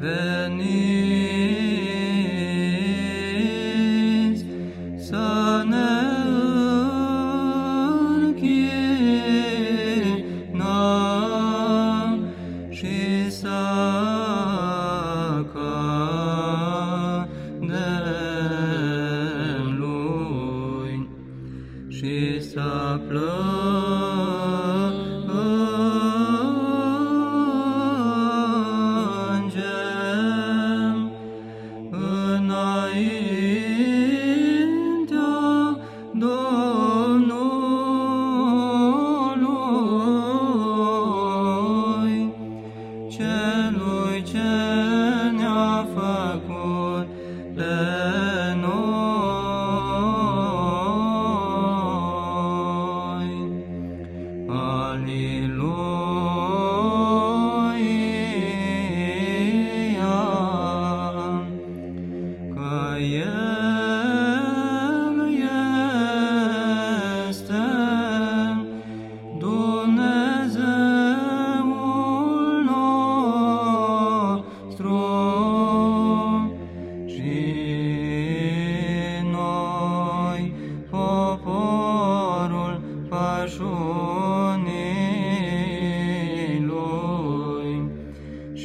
Veniți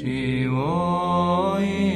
与我一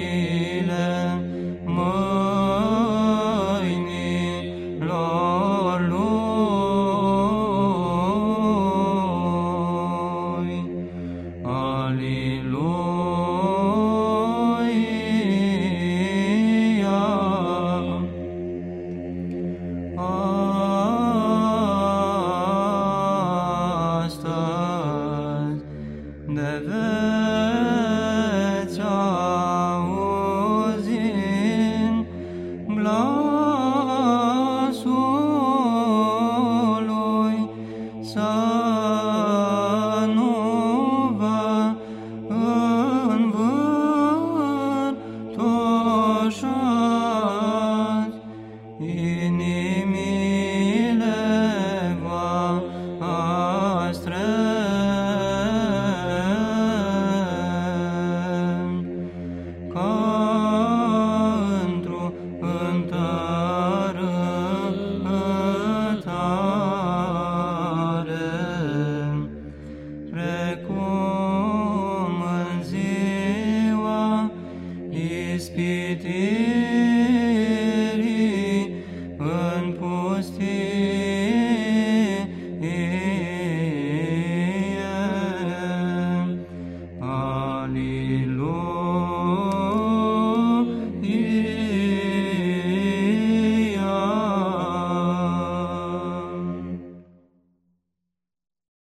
inimile